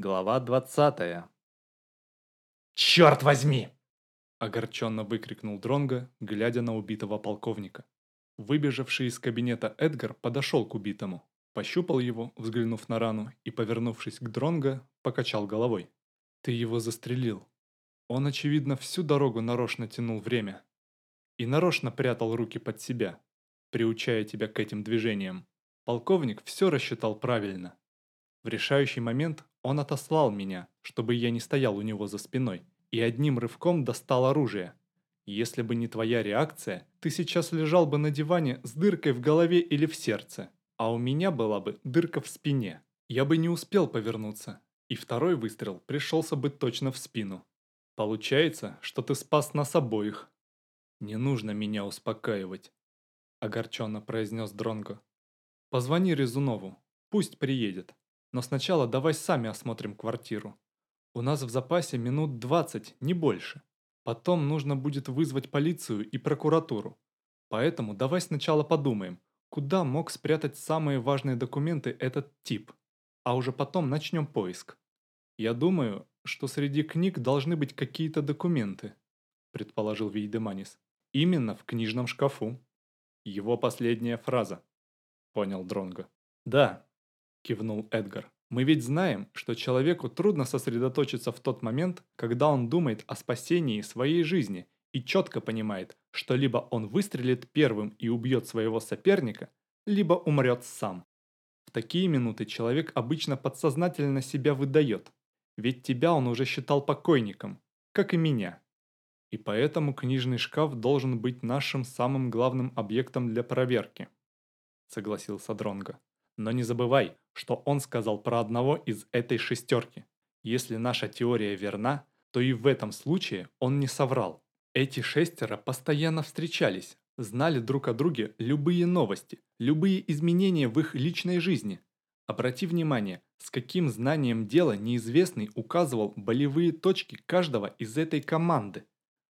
Глава 20. «Черт возьми!» – огорченно выкрикнул Дронго, глядя на убитого полковника. Выбежавший из кабинета Эдгар подошел к убитому, пощупал его, взглянув на рану, и, повернувшись к Дронго, покачал головой. «Ты его застрелил. Он, очевидно, всю дорогу нарочно тянул время. И нарочно прятал руки под себя, приучая тебя к этим движениям. Полковник все рассчитал правильно. В решающий момент он отослал меня, чтобы я не стоял у него за спиной, и одним рывком достал оружие. Если бы не твоя реакция, ты сейчас лежал бы на диване с дыркой в голове или в сердце, а у меня была бы дырка в спине. Я бы не успел повернуться, и второй выстрел пришелся бы точно в спину. Получается, что ты спас нас обоих. Не нужно меня успокаивать, огорченно произнес Дронго. Позвони Резунову, пусть приедет. Но сначала давай сами осмотрим квартиру. У нас в запасе минут 20, не больше. Потом нужно будет вызвать полицию и прокуратуру. Поэтому давай сначала подумаем, куда мог спрятать самые важные документы этот тип. А уже потом начнем поиск. Я думаю, что среди книг должны быть какие-то документы, предположил Вейдеманис. Именно в книжном шкафу. Его последняя фраза. Понял Дронго. Да, кивнул Эдгар. Мы ведь знаем, что человеку трудно сосредоточиться в тот момент, когда он думает о спасении своей жизни и четко понимает, что либо он выстрелит первым и убьет своего соперника, либо умрет сам. В такие минуты человек обычно подсознательно себя выдает, ведь тебя он уже считал покойником, как и меня. И поэтому книжный шкаф должен быть нашим самым главным объектом для проверки, согласился Дронго. Но не забывай, что он сказал про одного из этой шестерки. Если наша теория верна, то и в этом случае он не соврал. Эти шестеро постоянно встречались, знали друг о друге любые новости, любые изменения в их личной жизни. Обрати внимание, с каким знанием дела неизвестный указывал болевые точки каждого из этой команды.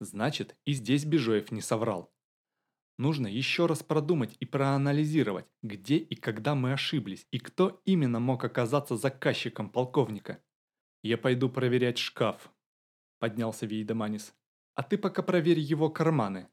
Значит, и здесь Бежоев не соврал. Нужно еще раз продумать и проанализировать, где и когда мы ошиблись, и кто именно мог оказаться заказчиком полковника. «Я пойду проверять шкаф», – поднялся Вейдеманис. «А ты пока проверь его карманы.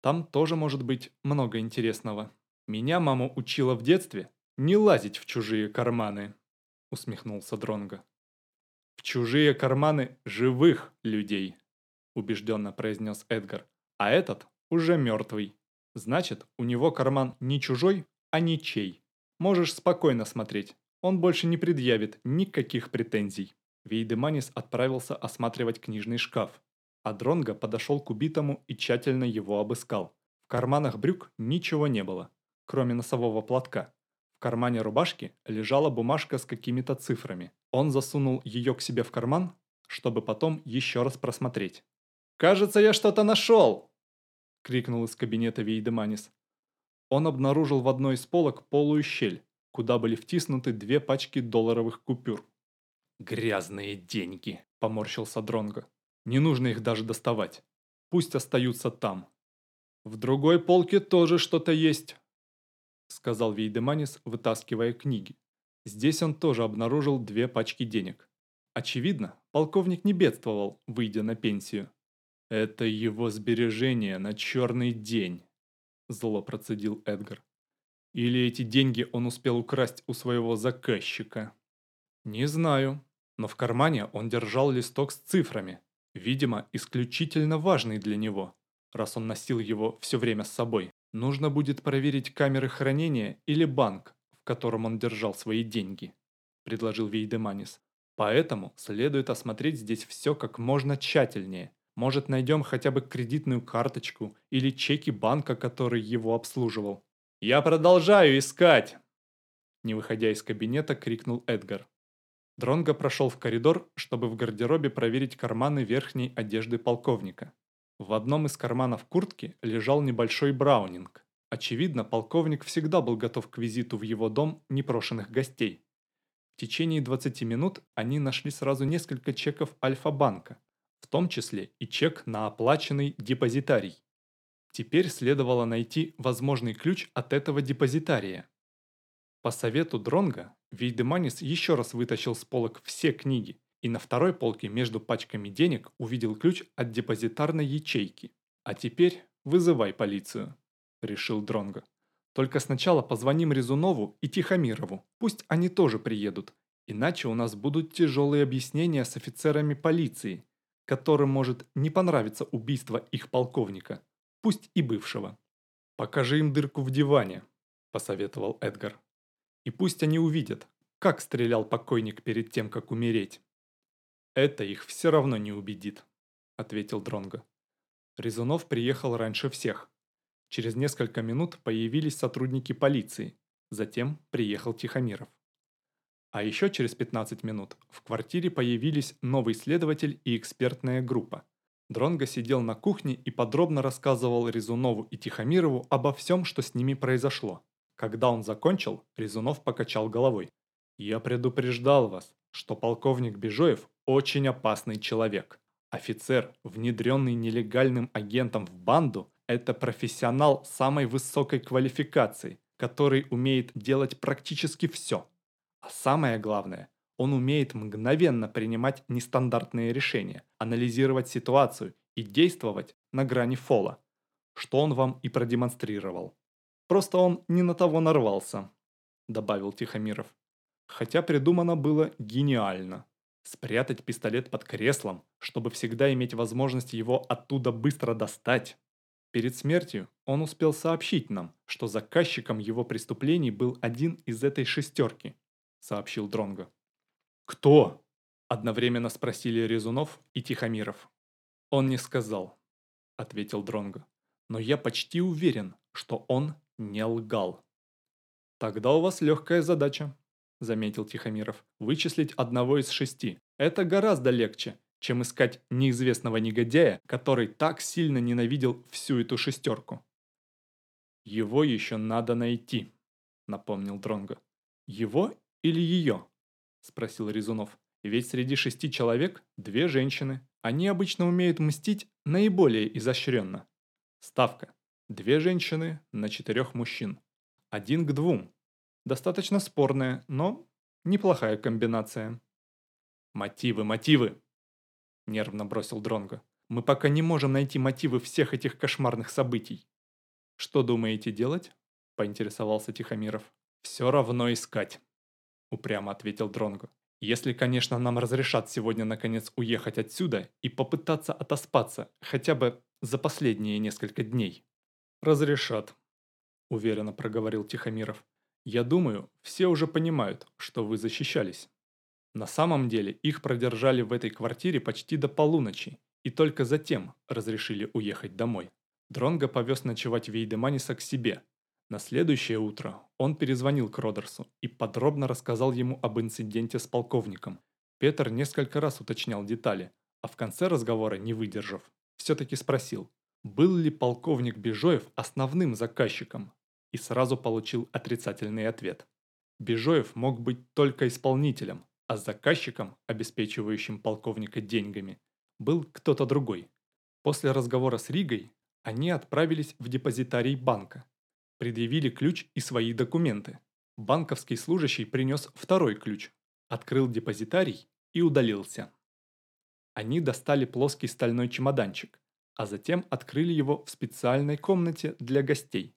Там тоже может быть много интересного. Меня мама учила в детстве не лазить в чужие карманы», – усмехнулся Дронго. «В чужие карманы живых людей», – убежденно произнес Эдгар. «А этот уже мертвый». Значит, у него карман не чужой, а ничей. Можешь спокойно смотреть. Он больше не предъявит никаких претензий. Вейдеманис отправился осматривать книжный шкаф, а Дронго подошел к убитому и тщательно его обыскал. В карманах брюк ничего не было, кроме носового платка. В кармане рубашки лежала бумажка с какими-то цифрами. Он засунул ее к себе в карман, чтобы потом еще раз просмотреть. «Кажется, я что-то нашел!» – крикнул из кабинета Вейдеманис. Он обнаружил в одной из полок полую щель, куда были втиснуты две пачки долларовых купюр. «Грязные деньги!» – поморщился Дронго. «Не нужно их даже доставать. Пусть остаются там». «В другой полке тоже что-то есть», – сказал Вейдеманис, вытаскивая книги. Здесь он тоже обнаружил две пачки денег. Очевидно, полковник не бедствовал, выйдя на пенсию. «Это его сбережения на черный день», – зло процедил Эдгар. «Или эти деньги он успел украсть у своего заказчика?» «Не знаю, но в кармане он держал листок с цифрами, видимо, исключительно важный для него, раз он носил его все время с собой. Нужно будет проверить камеры хранения или банк, в котором он держал свои деньги», – предложил Вейдеманис. «Поэтому следует осмотреть здесь все как можно тщательнее» Может, найдем хотя бы кредитную карточку или чеки банка, который его обслуживал. «Я продолжаю искать!» Не выходя из кабинета, крикнул Эдгар. Дронго прошел в коридор, чтобы в гардеробе проверить карманы верхней одежды полковника. В одном из карманов куртки лежал небольшой браунинг. Очевидно, полковник всегда был готов к визиту в его дом непрошенных гостей. В течение 20 минут они нашли сразу несколько чеков Альфа-банка, в том числе и чек на оплаченный депозитарий. Теперь следовало найти возможный ключ от этого депозитария. По совету Дронга Вейдеманис еще раз вытащил с полок все книги и на второй полке между пачками денег увидел ключ от депозитарной ячейки. «А теперь вызывай полицию», – решил Дронга. «Только сначала позвоним Резунову и Тихомирову, пусть они тоже приедут, иначе у нас будут тяжелые объяснения с офицерами полиции, которым может не понравиться убийство их полковника, пусть и бывшего». «Покажи им дырку в диване», – посоветовал Эдгар. «И пусть они увидят, как стрелял покойник перед тем, как умереть». «Это их все равно не убедит», – ответил Дронго. Резунов приехал раньше всех. Через несколько минут появились сотрудники полиции, затем приехал Тихомиров. А еще через 15 минут в квартире появились новый следователь и экспертная группа. Дронго сидел на кухне и подробно рассказывал Резунову и Тихомирову обо всем, что с ними произошло. Когда он закончил, Резунов покачал головой. «Я предупреждал вас, что полковник Бежоев очень опасный человек. Офицер, внедренный нелегальным агентом в банду, это профессионал самой высокой квалификации, который умеет делать практически все. А самое главное, он умеет мгновенно принимать нестандартные решения, анализировать ситуацию и действовать на грани фола, что он вам и продемонстрировал. Просто он не на того нарвался, добавил Тихомиров. Хотя придумано было гениально. Спрятать пистолет под креслом, чтобы всегда иметь возможность его оттуда быстро достать. Перед смертью он успел сообщить нам, что заказчиком его преступлений был один из этой шестерки, сообщил Дронго. «Кто?» – одновременно спросили Резунов и Тихомиров. «Он не сказал», – ответил Дронго. «Но я почти уверен, что он не лгал». «Тогда у вас легкая задача», – заметил Тихомиров, – «вычислить одного из шести. Это гораздо легче, чем искать неизвестного негодяя, который так сильно ненавидел всю эту шестерку». «Его еще надо найти», – напомнил Дронго. «Его или ее?» – спросил Резунов. «Ведь среди шести человек две женщины. Они обычно умеют мстить наиболее изощренно. Ставка. Две женщины на четырех мужчин. Один к двум. Достаточно спорная, но неплохая комбинация. «Мотивы, мотивы!» – нервно бросил Дронго. «Мы пока не можем найти мотивы всех этих кошмарных событий». «Что думаете делать?» – поинтересовался Тихомиров. «Все равно искать», – упрямо ответил Дронго. «Если, конечно, нам разрешат сегодня наконец уехать отсюда и попытаться отоспаться хотя бы за последние несколько дней». «Разрешат», – уверенно проговорил Тихомиров. Я думаю, все уже понимают, что вы защищались. На самом деле их продержали в этой квартире почти до полуночи и только затем разрешили уехать домой. Дронго повез ночевать Вейдеманиса к себе. На следующее утро он перезвонил к Родерсу и подробно рассказал ему об инциденте с полковником. Петр несколько раз уточнял детали, а в конце разговора, не выдержав, все-таки спросил, был ли полковник Бежоев основным заказчиком, и сразу получил отрицательный ответ. Бежоев мог быть только исполнителем, а заказчиком, обеспечивающим полковника деньгами, был кто-то другой. После разговора с Ригой они отправились в депозитарий банка, предъявили ключ и свои документы. Банковский служащий принес второй ключ, открыл депозитарий и удалился. Они достали плоский стальной чемоданчик, а затем открыли его в специальной комнате для гостей.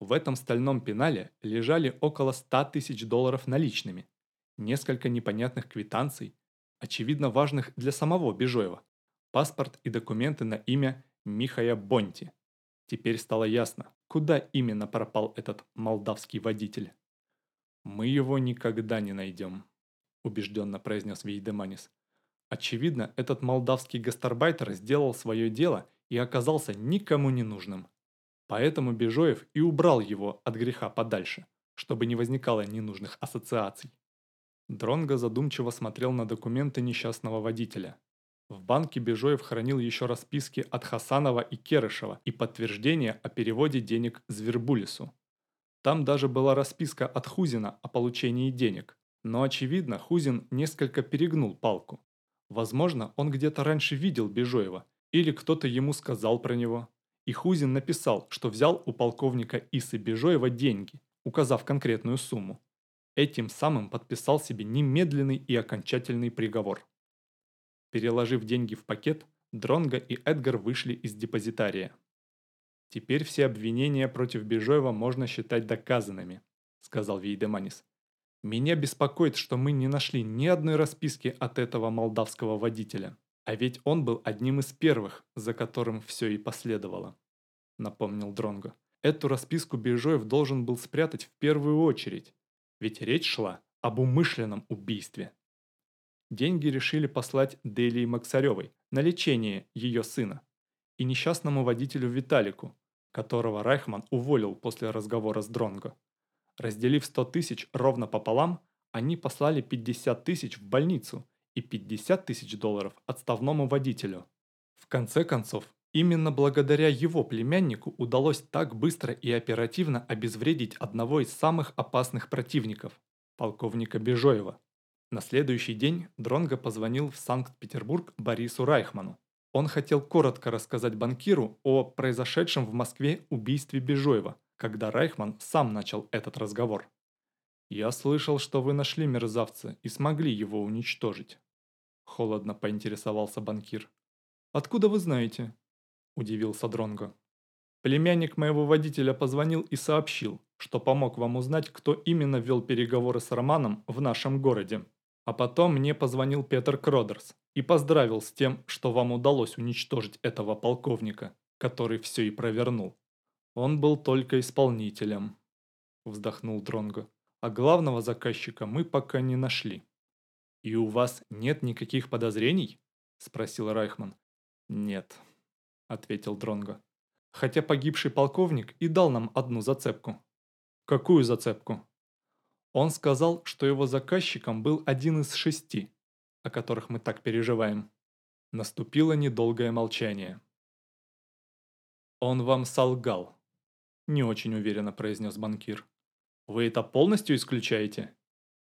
В этом стальном пенале лежали около 100 тысяч долларов наличными, несколько непонятных квитанций, очевидно важных для самого Бежоева, паспорт и документы на имя Михая Бонти. Теперь стало ясно, куда именно пропал этот молдавский водитель. «Мы его никогда не найдем», – убежденно произнес Вейдеманис. Очевидно, этот молдавский гастарбайтер сделал свое дело и оказался никому не нужным. Поэтому Бежоев и убрал его от греха подальше, чтобы не возникало ненужных ассоциаций. Дронго задумчиво смотрел на документы несчастного водителя. В банке Бежоев хранил еще расписки от Хасанова и Керышева и подтверждение о переводе денег Звербулису. Там даже была расписка от Хузина о получении денег. Но очевидно, Хузин несколько перегнул палку. Возможно, он где-то раньше видел Бежоева, или кто-то ему сказал про него. И Хузин написал, что взял у полковника Исы Бежоева деньги, указав конкретную сумму. Этим самым подписал себе немедленный и окончательный приговор. Переложив деньги в пакет, Дронго и Эдгар вышли из депозитария. «Теперь все обвинения против Бежоева можно считать доказанными», – сказал Вейдеманис. «Меня беспокоит, что мы не нашли ни одной расписки от этого молдавского водителя. А ведь он был одним из первых, за которым все и последовало», – напомнил Дронго. «Эту расписку Бежоев должен был спрятать в первую очередь, ведь речь шла об умышленном убийстве». Деньги решили послать Делии Максаревой на лечение ее сына и несчастному водителю Виталику, которого Райхман уволил после разговора с Дронго. Разделив 100 тысяч ровно пополам, они послали 50 тысяч в больницу и 50 тысяч долларов отставному водителю. В конце концов, именно благодаря его племяннику удалось так быстро и оперативно обезвредить одного из самых опасных противников – полковника Бежоева. На следующий день Дронго позвонил в Санкт-Петербург Борису Райхману. Он хотел коротко рассказать банкиру о произошедшем в Москве убийстве Бежоева, когда Райхман сам начал этот разговор. «Я слышал, что вы нашли мерзавца и смогли его уничтожить», – холодно поинтересовался банкир. «Откуда вы знаете?» – удивился Дронго. «Племянник моего водителя позвонил и сообщил, что помог вам узнать, кто именно вел переговоры с Романом в нашем городе», а потом мне позвонил Петр Кродерс и поздравил с тем, что вам удалось уничтожить этого полковника, который все и провернул. Он был только исполнителем, вздохнул Дронго. А главного заказчика мы пока не нашли. И у вас нет никаких подозрений? спросил Райхман. Нет, ответил Дронго. Хотя погибший полковник и дал нам одну зацепку. Какую зацепку? Он сказал, что его заказчиком был один из шести, о которых мы так переживаем. Наступило недолгое молчание. «Он вам солгал», – не очень уверенно произнес банкир. «Вы это полностью исключаете?»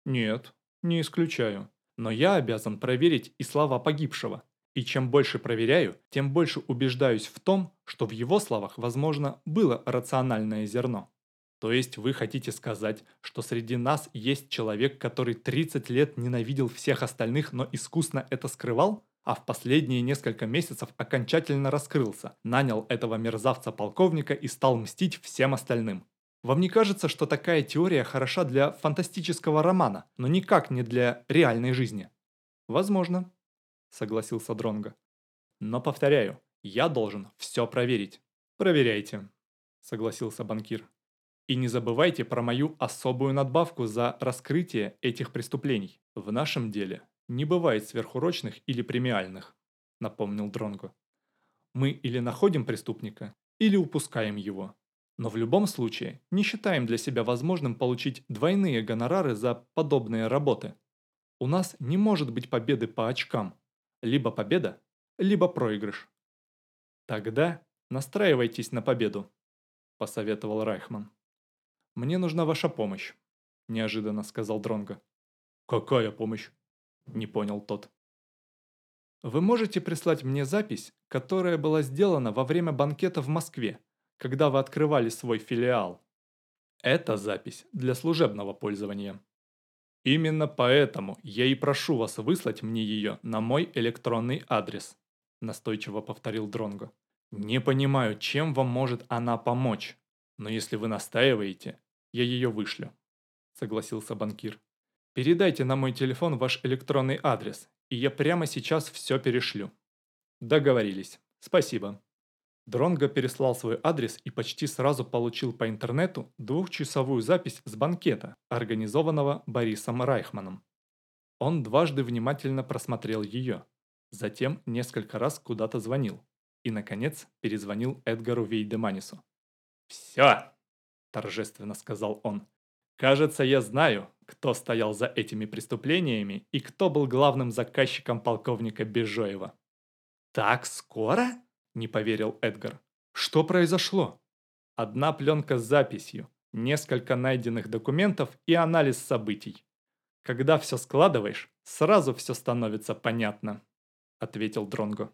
«Нет, не исключаю. Но я обязан проверить и слова погибшего. И чем больше проверяю, тем больше убеждаюсь в том, что в его словах, возможно, было рациональное зерно. То есть вы хотите сказать, что среди нас есть человек, который 30 лет ненавидел всех остальных, но искусно это скрывал? А в последние несколько месяцев окончательно раскрылся, нанял этого мерзавца-полковника и стал мстить всем остальным. Вам не кажется, что такая теория хороша для фантастического романа, но никак не для реальной жизни? Возможно, согласился Дронго. Но повторяю, я должен все проверить. Проверяйте, согласился банкир. И не забывайте про мою особую надбавку за раскрытие этих преступлений. В нашем деле не бывает сверхурочных или премиальных, напомнил Дронго. Мы или находим преступника, или упускаем его. Но в любом случае не считаем для себя возможным получить двойные гонорары за подобные работы. У нас не может быть победы по очкам. Либо победа, либо проигрыш. Тогда настраивайтесь на победу, посоветовал Райхман. «Мне нужна ваша помощь», – неожиданно сказал Дронго. «Какая помощь?» – не понял тот. «Вы можете прислать мне запись, которая была сделана во время банкета в Москве, когда вы открывали свой филиал. Это запись для служебного пользования. Именно поэтому я и прошу вас выслать мне ее на мой электронный адрес», – настойчиво повторил Дронго. «Не понимаю, чем вам может она помочь, но если вы настаиваете, я ее вышлю», – согласился банкир. «Передайте на мой телефон ваш электронный адрес, и я прямо сейчас все перешлю». «Договорились. Спасибо». Дронго переслал свой адрес и почти сразу получил по интернету двухчасовую запись с банкета, организованного Борисом Райхманом. Он дважды внимательно просмотрел ее, затем несколько раз куда-то звонил и, наконец, перезвонил Эдгару Вейдеманису. «Все!» – торжественно сказал он. «Кажется, я знаю, кто стоял за этими преступлениями и кто был главным заказчиком полковника Бежоева». «Так скоро?» – не поверил Эдгар. «Что произошло?» «Одна пленка с записью, несколько найденных документов и анализ событий. Когда все складываешь, сразу все становится понятно», – ответил Дронго.